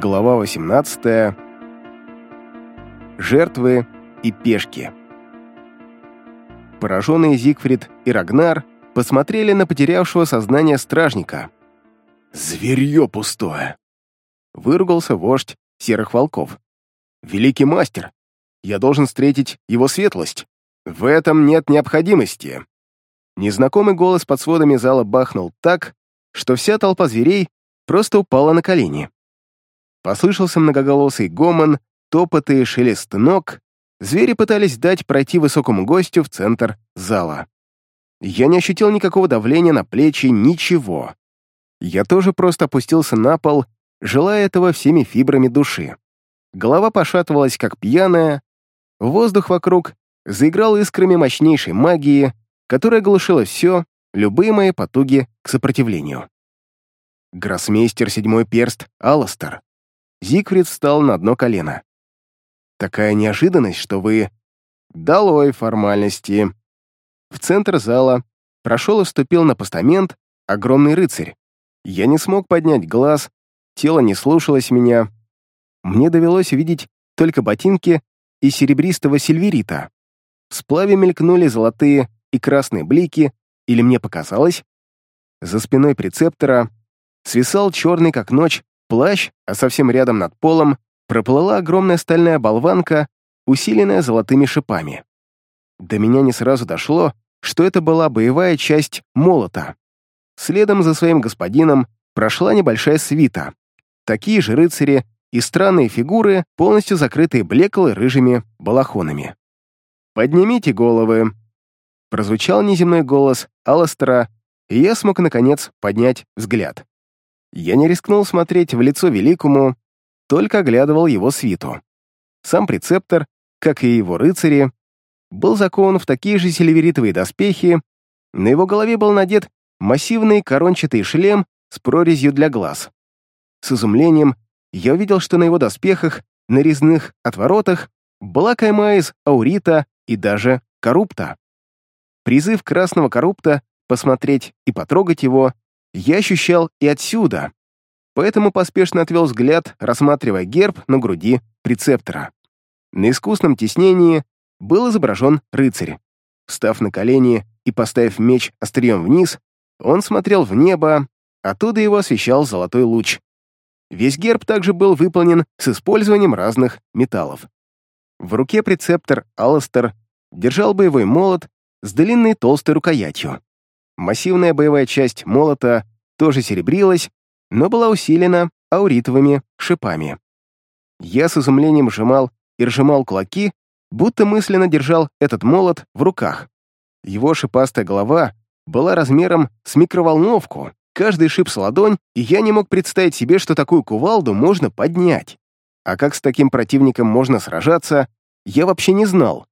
Глава 18. Жертвы и пешки. Пораженные Зигфрид и Рагнар посмотрели на потерявшего сознание стражника. «Зверье пустое!» — выругался вождь серых волков. «Великий мастер! Я должен встретить его светлость! В этом нет необходимости!» Незнакомый голос под сводами зала бахнул так, что вся толпа зверей просто упала на колени. Послышался многоголосый гомон, топот и шелест ног. Звери пытались дать пройти высокому гостю в центр зала. Я не ощутил никакого давления на плечи, ничего. Я тоже просто опустился на пол, желая этого всеми фибрами души. Голова пошатывалась, как пьяная. Воздух вокруг заиграл искрами мощнейшей магии, которая глушила все, любые мои потуги к сопротивлению. Гроссмейстер седьмой перст Алластер. Зигфрид встал на одно колено. «Такая неожиданность, что вы...» «Долой формальности». В центр зала прошел и вступил на постамент огромный рыцарь. Я не смог поднять глаз, тело не слушалось меня. Мне довелось увидеть только ботинки из серебристого сильверита. В сплаве мелькнули золотые и красные блики, или мне показалось. За спиной прецептора свисал черный, как ночь, плащ, а совсем рядом над полом проплыла огромная стальная болванка, усиленная золотыми шипами. До меня не сразу дошло, что это была боевая часть молота. Следом за своим господином прошла небольшая свита. Такие же рыцари и странные фигуры, полностью закрытые блеклой рыжими балахонами. «Поднимите головы!» Прозвучал неземной голос Алластера, и я смог, наконец, поднять взгляд. Я не рискнул смотреть в лицо великому, только оглядывал его свиту. Сам прецептор, как и его рыцари, был закован в такие же сильверитовые доспехи, на его голове был надет массивный корончатый шлем с прорезью для глаз. С изумлением я увидел, что на его доспехах, на резных отворотах, была кайма из аурита и даже коррупта. Призыв красного коррупта посмотреть и потрогать его я ощущал и отсюда, поэтому поспешно отвел взгляд, рассматривая герб на груди прецептора. На искусном тиснении был изображен рыцарь. Встав на колени и поставив меч острием вниз, он смотрел в небо, оттуда его освещал золотой луч. Весь герб также был выполнен с использованием разных металлов. В руке прецептор Алластер держал боевой молот с длинной толстой рукоятью. Массивная боевая часть молота тоже серебрилась, но была усилена ауритовыми шипами. Я с изумлением сжимал и разжимал кулаки, будто мысленно держал этот молот в руках. Его шипастая голова была размером с микроволновку, каждый шип с ладонь, и я не мог представить себе, что такую кувалду можно поднять. А как с таким противником можно сражаться, я вообще не знал.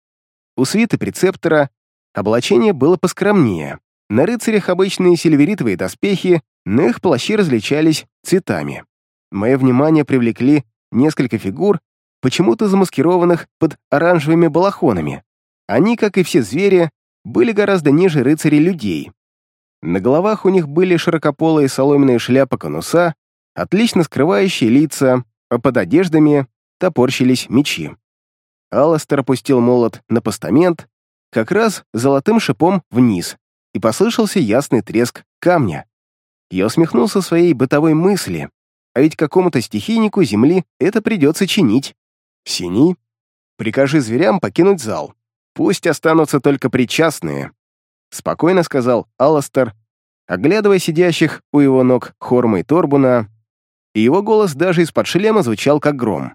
У свиты прецептора облачение было поскромнее. На рыцарях обычные сильверитовые доспехи, но их плащи различались цветами. Мое внимание привлекли несколько фигур, почему-то замаскированных под оранжевыми балахонами. Они, как и все звери, были гораздо ниже рыцарей людей. На головах у них были широкополые соломенные шляпы-конуса, отлично скрывающие лица, а под одеждами топорщились мечи. Алластер опустил молот на постамент, как раз золотым шипом вниз, и послышался ясный треск камня. Я усмехнулся своей бытовой мысли, а ведь какому-то стихийнику земли это придется чинить. Синий, прикажи зверям покинуть зал. Пусть останутся только причастные, спокойно сказал Алластер, оглядывая сидящих у его ног Хорма и Торбуна, и его голос даже из-под шлема звучал как гром.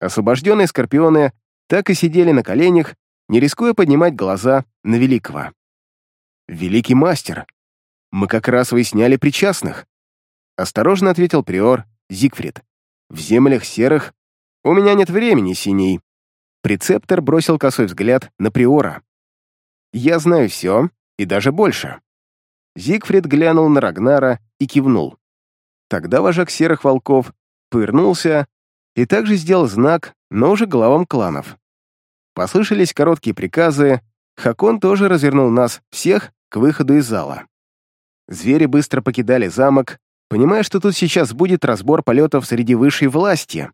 Освобожденные скорпионы так и сидели на коленях, не рискуя поднимать глаза на Великого. «Великий мастер, мы как раз выясняли причастных», осторожно ответил приор Зигфрид. «В землях серых у меня нет времени, синий». Прецептор бросил косой взгляд на приора. «Я знаю все, и даже больше». Зигфрид глянул на Рагнара и кивнул. Тогда вожак серых волков пырнулся и также сделал знак, но уже главам кланов. Послышались короткие приказы, Хакон тоже развернул нас всех к выходу из зала. Звери быстро покидали замок, понимая, что тут сейчас будет разбор полетов среди высшей власти.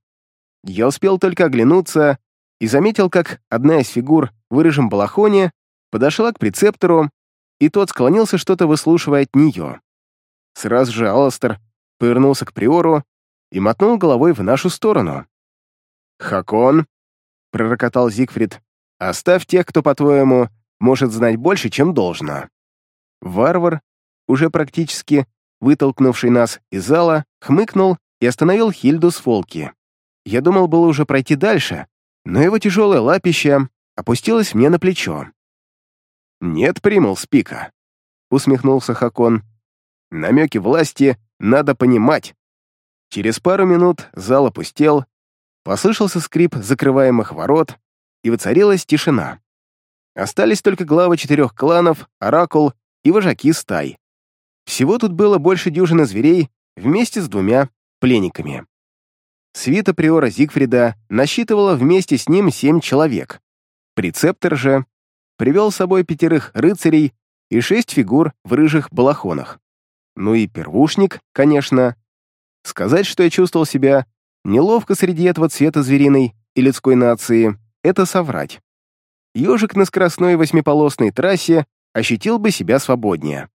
Я успел только оглянуться и заметил, как одна из фигур в рыжем балахоне подошла к прецептору, и тот склонился, что-то выслушивая от нее. Сразу же Алластер повернулся к Приору и мотнул головой в нашу сторону. «Хакон», — пророкотал Зигфрид, — «оставь тех, кто, по-твоему, может знать больше, чем должно». Варвар, уже практически вытолкнувший нас из зала, хмыкнул и остановил Хильду с Фолки. Я думал было уже пройти дальше, но его тяжелое лапище опустилось мне на плечо. «Нет, примул спика», — усмехнулся Хакон. «Намеки власти надо понимать». Через пару минут зал опустел, послышался скрип закрываемых ворот, и воцарилась тишина. Остались только главы четырех кланов, оракул и вожаки стай. Всего тут было больше дюжины зверей вместе с двумя пленниками. Свита приора Зигфрида насчитывала вместе с ним семь человек. Прецептор же привел с собой пятерых рыцарей и шесть фигур в рыжих балахонах. Ну и первушник, конечно. Сказать, что я чувствовал себя неловко среди этого цвета звериной и людской нации, это соврать. Ежик на скоростной восьмиполосной трассе ощутил бы себя свободнее.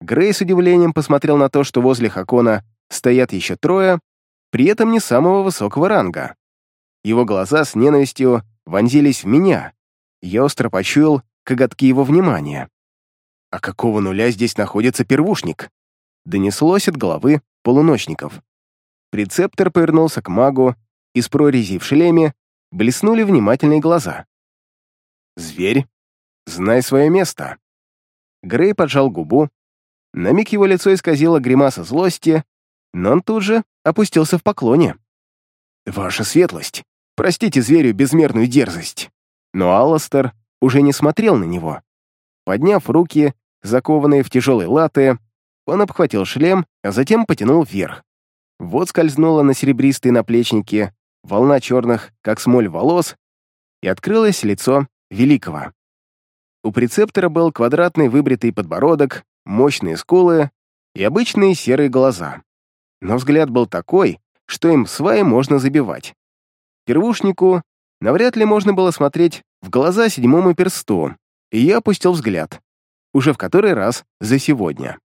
Грей с удивлением посмотрел на то, что возле Хакона стоят еще трое, при этом не самого высокого ранга. Его глаза с ненавистью вонзились в меня. Я остро почуял коготки его внимания. «А какого нуля здесь находится первушник?» Донеслось от головы полуночников. Прецептор повернулся к магу, из прорези в шлеме блеснули внимательные глаза. «Зверь, знай свое место». Грей поджал губу. На миг его лицо исказило гримаса злости, но он тут же опустился в поклоне. «Ваша светлость, простите зверю безмерную дерзость». Но Алластер уже не смотрел на него. Подняв руки, закованные в тяжелые латы, он обхватил шлем, а затем потянул вверх. Вот скользнула на серебристые наплечники волна черных, как смоль, волос, и открылось лицо Великого. У прецептора был квадратный выбритый подбородок, мощные скулы и обычные серые глаза. Но взгляд был такой, что им сваи можно забивать. Первушнику навряд ли можно было смотреть в глаза седьмому персту, и я опустил взгляд уже в который раз за сегодня.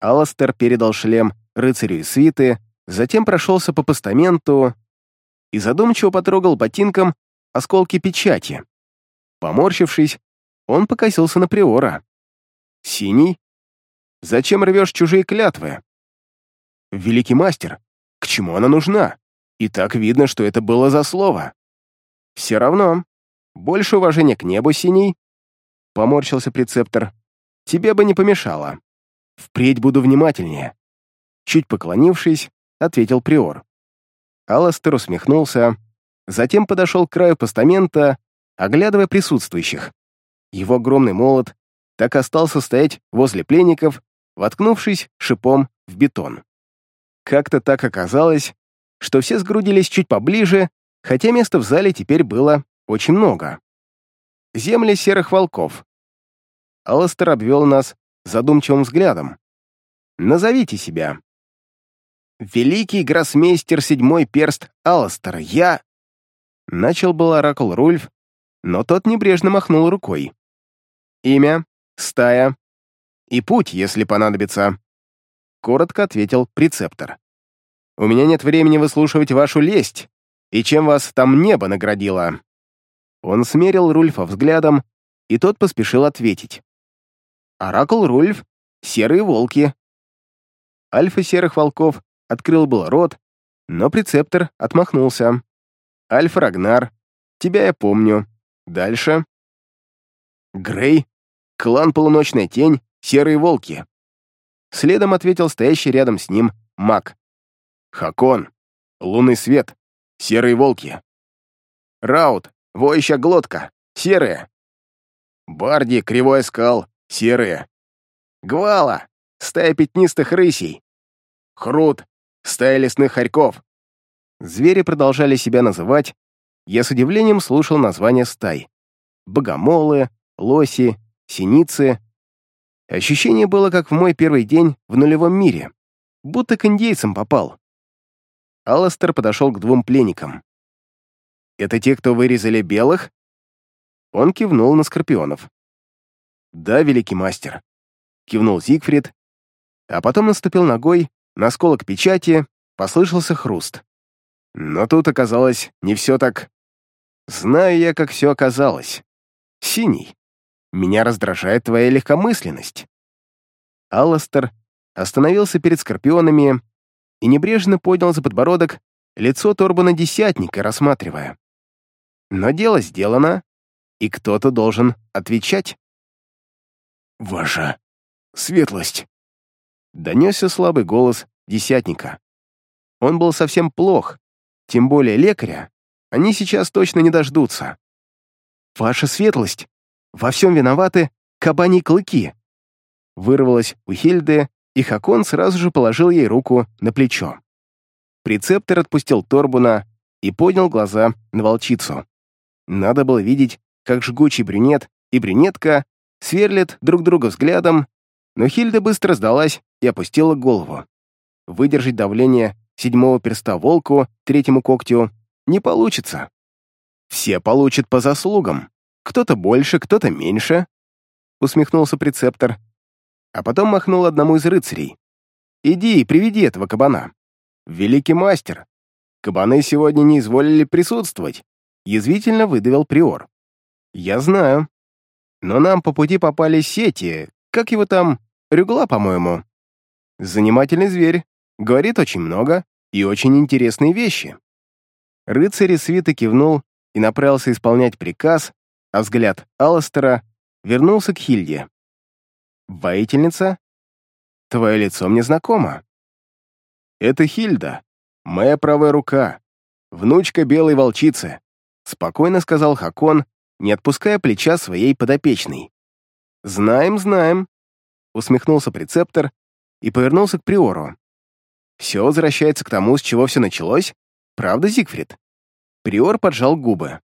Аластер передал шлем рыцарю из свиты, затем прошелся по постаменту и задумчиво потрогал ботинком осколки печати. Поморщившись, он покосился на Приора. «Синий? Зачем рвешь чужие клятвы?» «Великий мастер, к чему она нужна? И так видно, что это было за слово». «Все равно. Больше уважения к небу, Синий, — поморщился прецептор. «Тебе бы не помешало. Впредь буду внимательнее». Чуть поклонившись, ответил приор. Алластер усмехнулся, затем подошел к краю постамента, оглядывая присутствующих. Его огромный молот так остался стоять возле пленников, воткнувшись шипом в бетон. Как-то так оказалось, что все сгрудились чуть поближе, хотя места в зале теперь было очень много земли серых волков. Алластер обвел нас задумчивым взглядом. Назовите себя. Великий гроссмейстер седьмой перст Алластер, я... Начал был оракул Рульф, но тот небрежно махнул рукой. Имя, стая и путь, если понадобится. Коротко ответил прецептор. У меня нет времени выслушивать вашу лесть, и чем вас там небо наградило. Он смерил Рульфа взглядом, и тот поспешил ответить. «Оракул Рульф, серые волки». Альфа серых волков открыл был рот, но прецептор отмахнулся. «Альфа Рагнар, тебя я помню. Дальше». «Грей, клан Полуночная Тень, серые волки». Следом ответил стоящий рядом с ним маг. «Хакон, лунный свет, серые волки». «Раут, Воющая глотка. Серые. Барди, кривой скал. Серые. Гвала. Стая пятнистых рысей. Хрут. Стая лесных хорьков. Звери продолжали себя называть. Я с удивлением слушал названия стай. Богомолы, лоси, синицы. Ощущение было, как в мой первый день в нулевом мире. будто к индейцам попал. Алластер подошел к двум пленникам. «Это те, кто вырезали белых?» Он кивнул на скорпионов. «Да, великий мастер», — кивнул Зигфрид, а потом наступил ногой на осколок печати, послышался хруст. Но тут оказалось не все так... Знаю я, как все оказалось. Синий, меня раздражает твоя легкомысленность. Алластер остановился перед скорпионами и небрежно поднял за подбородок лицо Торбана Десятника, рассматривая. Но дело сделано, и кто-то должен отвечать. «Ваша светлость!» Донесся слабый голос Десятника. Он был совсем плох, тем более лекаря, они сейчас точно не дождутся. «Ваша светлость! Во всем виноваты кабани клыки!» Вырвалась у Хильды, и Хакон сразу же положил ей руку на плечо. Прецептор отпустил Торбуна и поднял глаза на волчицу. Надо было видеть, как жгучий брюнет и брюнетка сверлят друг друга взглядом, но Хильда быстро сдалась и опустила голову. Выдержать давление седьмого перста волку, третьему когтю, не получится. Все получат по заслугам. Кто-то больше, кто-то меньше, усмехнулся прецептор, а потом махнул одному из рыцарей. «Иди и приведи этого кабана. Великий мастер. Кабаны сегодня не изволили присутствовать», язвительно выдавил приор. «Я знаю. Но нам по пути попали сети, как его там, рюгла, по-моему. Занимательный зверь, говорит очень много и очень интересные вещи». Рыцарь свита кивнул и направился исполнять приказ, а взгляд Алластера вернулся к Хильде. «Воительница? Твое лицо мне знакомо». «Это Хильда, моя правая рука, внучка белой волчицы», спокойно сказал Хакон, не отпуская плеча своей подопечной. «Знаем, знаем», усмехнулся прецептор и повернулся к Приору. «Все возвращается к тому, с чего все началось, правда, Зигфрид?» Приор поджал губы.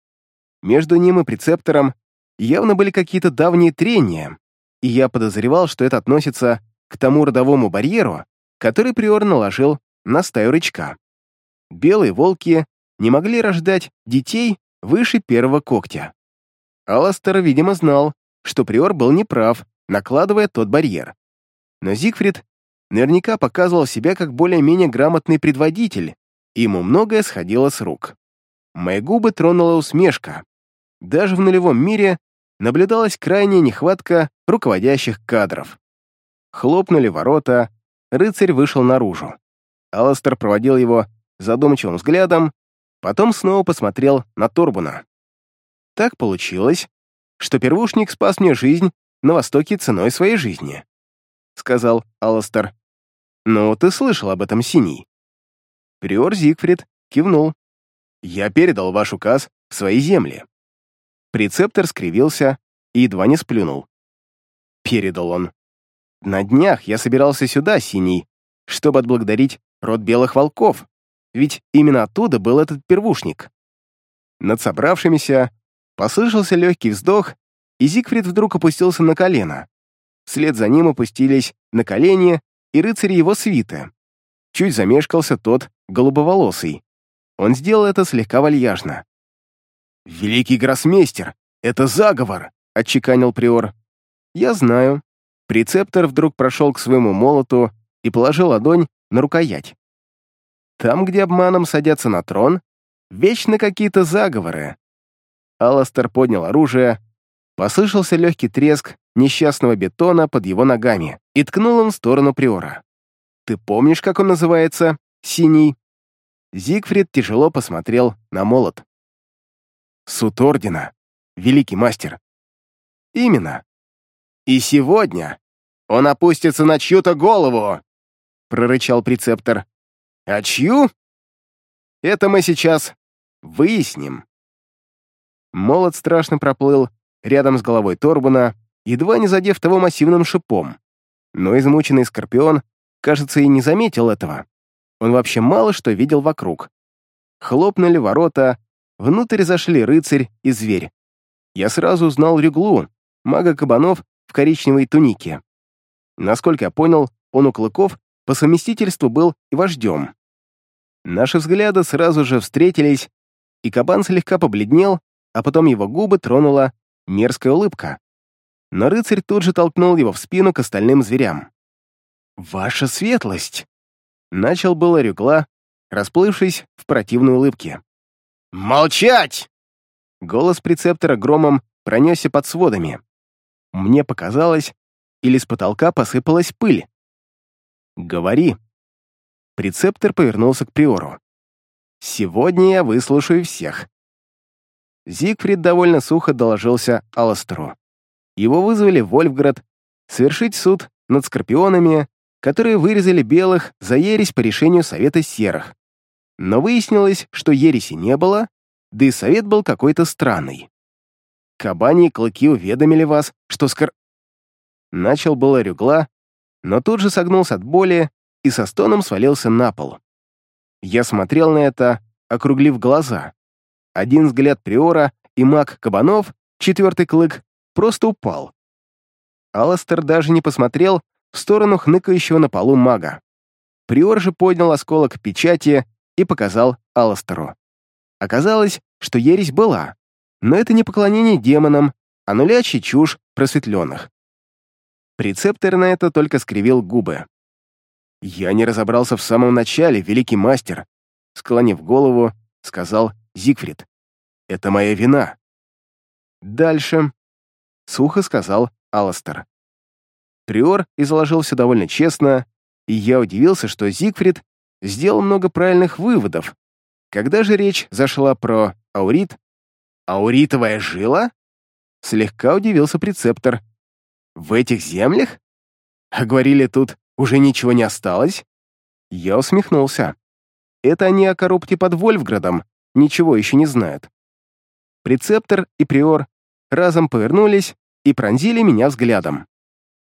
Между ним и прецептором явно были какие-то давние трения, и я подозревал, что это относится к тому родовому барьеру, который Приор наложил на стаю рычка. Белые волки не могли рождать детей выше первого когтя. Аластер, видимо, знал, что Приор был неправ, накладывая тот барьер. Но Зигфрид наверняка показывал себя как более-менее грамотный предводитель, и ему многое сходило с рук. Мои губы тронула усмешка. Даже в нулевом мире наблюдалась крайняя нехватка руководящих кадров. Хлопнули ворота, рыцарь вышел наружу. Алластер проводил его задумчивым взглядом, потом снова посмотрел на Торбуна. Так получилось, что первушник спас мне жизнь на Востоке ценой своей жизни, сказал Алластер. Ну, ты слышал об этом, Синий. Приор Зигфрид кивнул. Я передал ваш указ в свои земли. Прецептор скривился и едва не сплюнул. Передал он. На днях я собирался сюда, Синий, чтобы отблагодарить род белых волков, ведь именно оттуда был этот первушник. Над собравшимися послышался легкий вздох, и Зигфрид вдруг опустился на колено. Вслед за ним опустились на колени и рыцари его свиты. Чуть замешкался тот голубоволосый. Он сделал это слегка вальяжно. «Великий гроссмейстер, это заговор!» — отчеканил приор. «Я знаю». Прецептор вдруг прошел к своему молоту и положил ладонь на рукоять. Там, где обманом садятся на трон, вечно какие-то заговоры. Алластер поднял оружие, послышался легкий треск несчастного бетона под его ногами и ткнул он в сторону приора. «Ты помнишь, как он называется? Синий?» Зигфрид тяжело посмотрел на молот. «Суд ордена, великий мастер». «Именно. И сегодня он опустится на чью-то голову!» прорычал прецептор. «А чью?» «Это мы сейчас выясним». Молот страшно проплыл рядом с головой Торбуна, едва не задев того массивным шипом. Но измученный Скорпион, кажется, и не заметил этого. Он вообще мало что видел вокруг. Хлопнули ворота, внутрь зашли рыцарь и зверь. Я сразу узнал Рюглу, мага кабанов в коричневой тунике. Насколько я понял, он у клыков по совместительству был и вождем. Наши взгляды сразу же встретились, и кабан слегка побледнел, а потом его губы тронула мерзкая улыбка. Но рыцарь тут же толкнул его в спину к остальным зверям. «Ваша светлость!» Начал было рюкла, расплывшись в противной улыбке. «Молчать!» Голос прецептора громом пронесся под сводами. Мне показалось, или с потолка посыпалась пыль. «Говори». Прецептор повернулся к приору. «Сегодня я выслушаю всех». Зигфрид довольно сухо доложился Алластеру. Его вызвали в Вольфград совершить суд над скорпионами, которые вырезали белых за ересь по решению Совета Серых. Но выяснилось, что ереси не было, да и совет был какой-то странный. Кабани и клыки уведомили вас, что скор... Начал было рюгла, но тут же согнулся от боли и со стоном свалился на пол. Я смотрел на это, округлив глаза. Один взгляд Приора и маг Кабанов, четвертый клык, просто упал. Аластер даже не посмотрел в сторону хныкающего на полу мага. Приор же поднял осколок печати и показал Аластеру. Оказалось, что ересь была, но это не поклонение демонам, а нулячий чушь просветленных. Прецептор на это только скривил губы. «Я не разобрался в самом начале, великий мастер», склонив голову, сказал Зигфрид. «Это моя вина». «Дальше», — сухо сказал Алластер. Приор изложил все довольно честно, и я удивился, что Зигфрид сделал много правильных выводов. Когда же речь зашла про аурит, «Ауритовая жила?» Слегка удивился прецептор. В этих землях? А говорили, тут уже ничего не осталось? Я усмехнулся. Это они о коррупте под Вольфградом ничего еще не знают. Прецептор и приор разом повернулись и пронзили меня взглядом.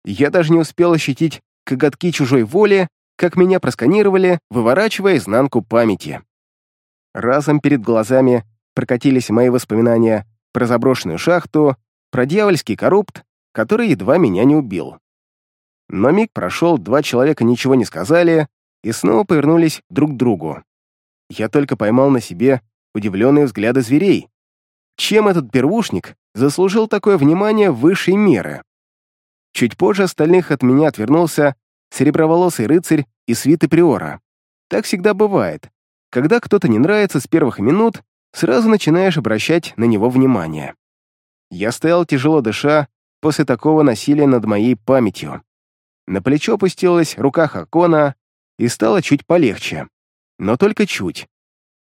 Я даже не успел ощутить коготки чужой воли, как меня просканировали, выворачивая изнанку памяти. Разом перед глазами прокатились мои воспоминания про заброшенную шахту, про дьявольский коррупт который едва меня не убил. Но миг прошел, два человека ничего не сказали и снова повернулись друг к другу. Я только поймал на себе удивленные взгляды зверей. Чем этот первушник заслужил такое внимание высшей меры? Чуть позже остальных от меня отвернулся сереброволосый рыцарь и свиты приора. Так всегда бывает. Когда кто-то не нравится с первых минут, сразу начинаешь обращать на него внимание. Я стоял тяжело дыша, после такого насилия над моей памятью. На плечо опустилась рука Хакона и стало чуть полегче. Но только чуть.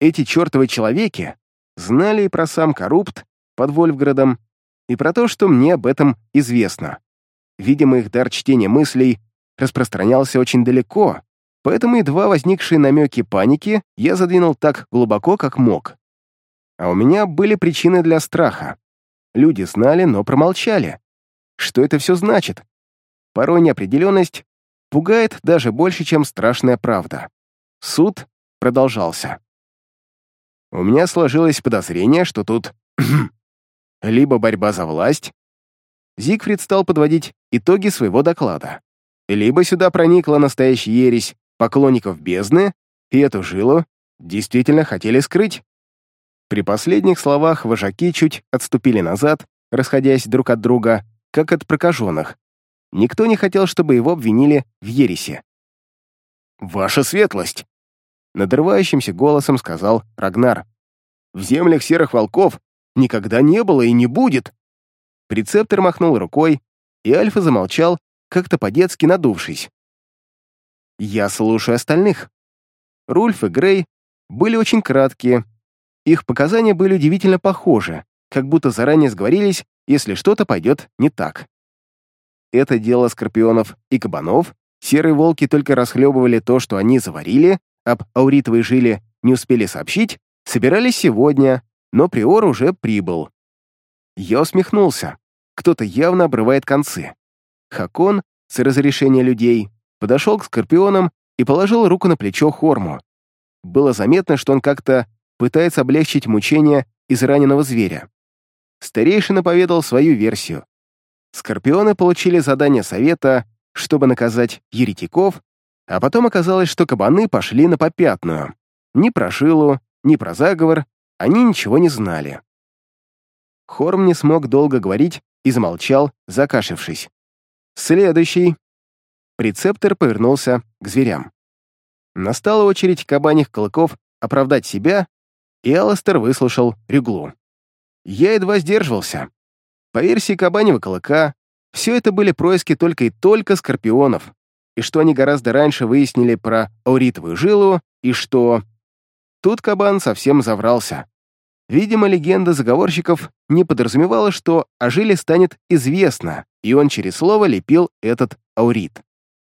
Эти чертовы человеки знали и про сам коррупт под Вольфградом, и про то, что мне об этом известно. Видимо, их дар чтения мыслей распространялся очень далеко, поэтому едва возникшие намеки паники я задвинул так глубоко, как мог. А у меня были причины для страха. Люди знали, но промолчали. Что это все значит? Порой неопределенность пугает даже больше, чем страшная правда. Суд продолжался. У меня сложилось подозрение, что тут либо борьба за власть, Зигфрид стал подводить итоги своего доклада, либо сюда проникла настоящая ересь поклонников бездны, и эту жилу действительно хотели скрыть. При последних словах вожаки чуть отступили назад, расходясь друг от друга, как от прокаженных. Никто не хотел, чтобы его обвинили в ересе. «Ваша светлость!» Надрывающимся голосом сказал Рагнар. «В землях серых волков никогда не было и не будет!» Прецептор махнул рукой, и Альфа замолчал, как-то по-детски надувшись. «Я слушаю остальных». Рульф и Грей были очень краткие. Их показания были удивительно похожи, как будто заранее сговорились если что-то пойдет не так. Это дело скорпионов и кабанов, серые волки только расхлебывали то, что они заварили, об ауритовой жиле не успели сообщить, собирались сегодня, но приор уже прибыл. Я усмехнулся. Кто-то явно обрывает концы. Хакон, с разрешения людей, подошел к скорпионам и положил руку на плечо Хорму. Было заметно, что он как-то пытается облегчить мучения израненного зверя. Старейшина поведал свою версию. Скорпионы получили задание совета, чтобы наказать еретиков, А потом оказалось, что кабаны пошли на попятную. Ни про Шилу, ни про заговор они ничего не знали. Хорм не смог долго говорить и замолчал, закашившись. «Следующий». Прецептор повернулся к зверям. Настала очередь кабаних клыков оправдать себя, и Алластер выслушал Рюглу. Я едва сдерживался. По версии кабанего клыка, все это были происки только и только скорпионов, и что они гораздо раньше выяснили про ауритовую жилу, и что... Тут кабан совсем заврался. Видимо, легенда заговорщиков не подразумевала, что о жиле станет известно, и он через слово лепил этот аурит.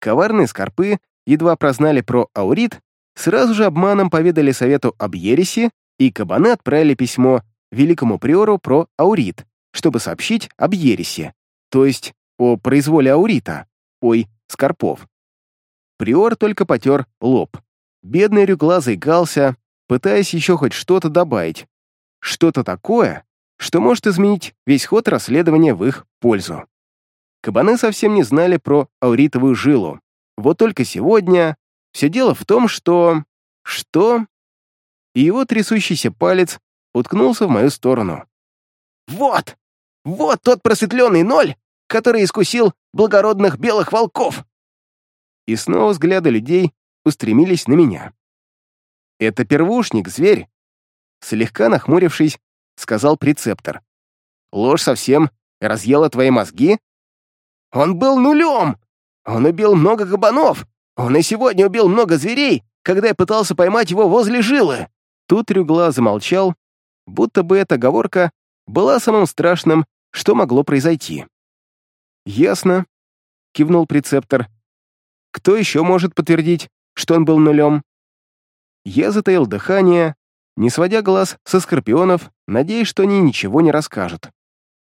Коварные скорпы едва прознали про аурит, сразу же обманом поведали совету об ереси, и кабаны отправили письмо великому приору про аурит, чтобы сообщить об ересе, то есть о произволе аурита, ой, скорпов. Приор только потер лоб. Бедный рюглазый гался, пытаясь еще хоть что-то добавить, что-то такое, что может изменить весь ход расследования в их пользу. Кабаны совсем не знали про ауритовую жилу. Вот только сегодня все дело в том, что... Что? И его трясущийся палец уткнулся в мою сторону. «Вот! Вот тот просветленный ноль, который искусил благородных белых волков!» И снова взгляды людей устремились на меня. «Это первушник, зверь, слегка нахмурившись, сказал прецептор. «Ложь совсем разъела твои мозги?» «Он был нулем! Он убил много кабанов! Он и сегодня убил много зверей, когда я пытался поймать его возле жилы!» Тут Рюгла замолчал, будто бы эта оговорка была самым страшным, что могло произойти. «Ясно», — кивнул прецептор. «Кто еще может подтвердить, что он был нулем?» Я затаил дыхание, не сводя глаз со скорпионов, надеясь, что они ничего не расскажут.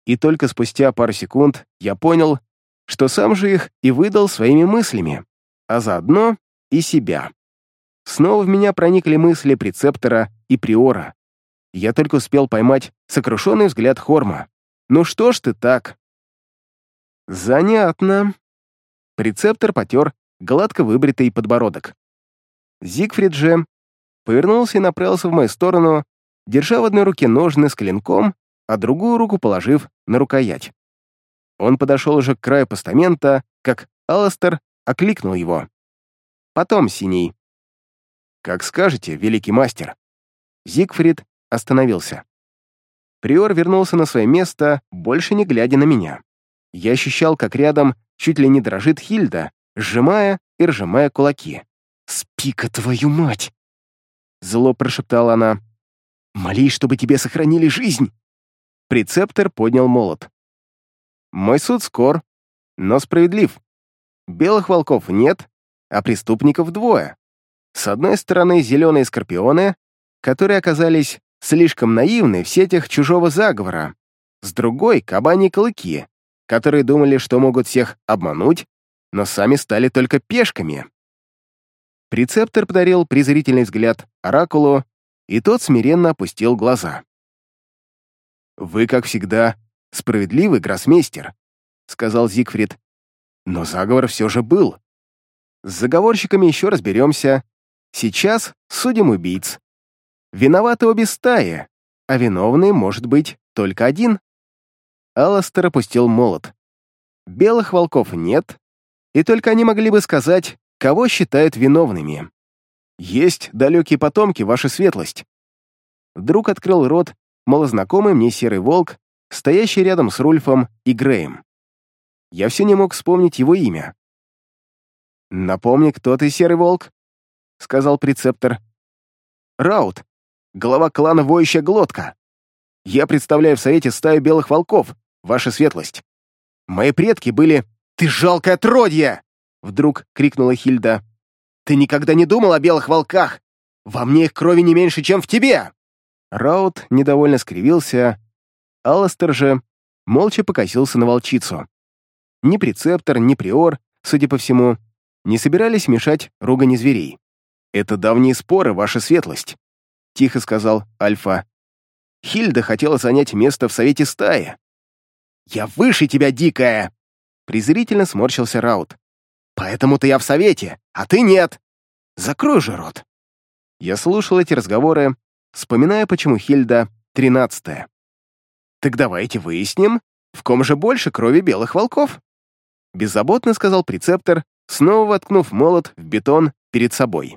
И только спустя пару секунд я понял, что сам же их и выдал своими мыслями, а заодно и себя. Снова в меня проникли мысли прецептора и приора. Я только успел поймать сокрушенный взгляд Хорма. «Ну что ж ты так?» «Занятно». Прецептор потер гладко выбритый подбородок. Зигфрид же повернулся и направился в мою сторону, держа в одной руке ножны с клинком, а другую руку положив на рукоять. Он подошел уже к краю постамента, как Алластер окликнул его. «Потом, синий». «Как скажете, великий мастер». Зигфрид остановился. Приор вернулся на свое место, больше не глядя на меня. Я ощущал, как рядом чуть ли не дрожит Хильда, сжимая и разжимая кулаки. «Спика твою мать!» Зло прошептала она. «Молись, чтобы тебе сохранили жизнь!» Прецептор поднял молот. «Мой суд скор, но справедлив. Белых волков нет, а преступников двое. С одной стороны, зеленые скорпионы, которые оказались слишком наивны в сетях чужого заговора. С другой — кабани клыки, которые думали, что могут всех обмануть, но сами стали только пешками. Прецептор подарил презрительный взгляд Оракулу, и тот смиренно опустил глаза. «Вы, как всегда, справедливый гроссмейстер», — сказал Зигфрид. «Но заговор все же был. С заговорщиками еще разберемся. Сейчас судим убийц. Виноваты обе стаи, а виновный может быть только один». Алластер опустил молот. «Белых волков нет, и только они могли бы сказать, Кого считают виновными? Есть далекие потомки, ваша светлость. Вдруг открыл рот малознакомый мне серый волк, стоящий рядом с Рульфом и Греем. Я все не мог вспомнить его имя. «Напомни, кто ты, серый волк?» — сказал прецептор. «Раут, глава клана Воющая Глотка. Я представляю в совете стаю белых волков, ваша светлость. Мои предки были... Ты жалкое отродье!» Вдруг крикнула Хильда. «Ты никогда не думал о белых волках? Во мне их крови не меньше, чем в тебе!» Раут недовольно скривился. Алластер же молча покосился на волчицу. Ни прецептор, ни приор, судя по всему, не собирались мешать ругани зверей. «Это давние споры, ваша светлость», — тихо сказал Альфа. «Хильда хотела занять место в совете стаи». «Я выше тебя, дикая!» презрительно сморщился Раут. Поэтому-то я в совете, а ты нет. Закрой же рот. Я слушал эти разговоры, вспоминая, почему Хильда — тринадцатая. Так давайте выясним, в ком же больше крови белых волков? Беззаботно сказал прецептор, снова воткнув молот в бетон перед собой.